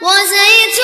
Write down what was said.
我是一只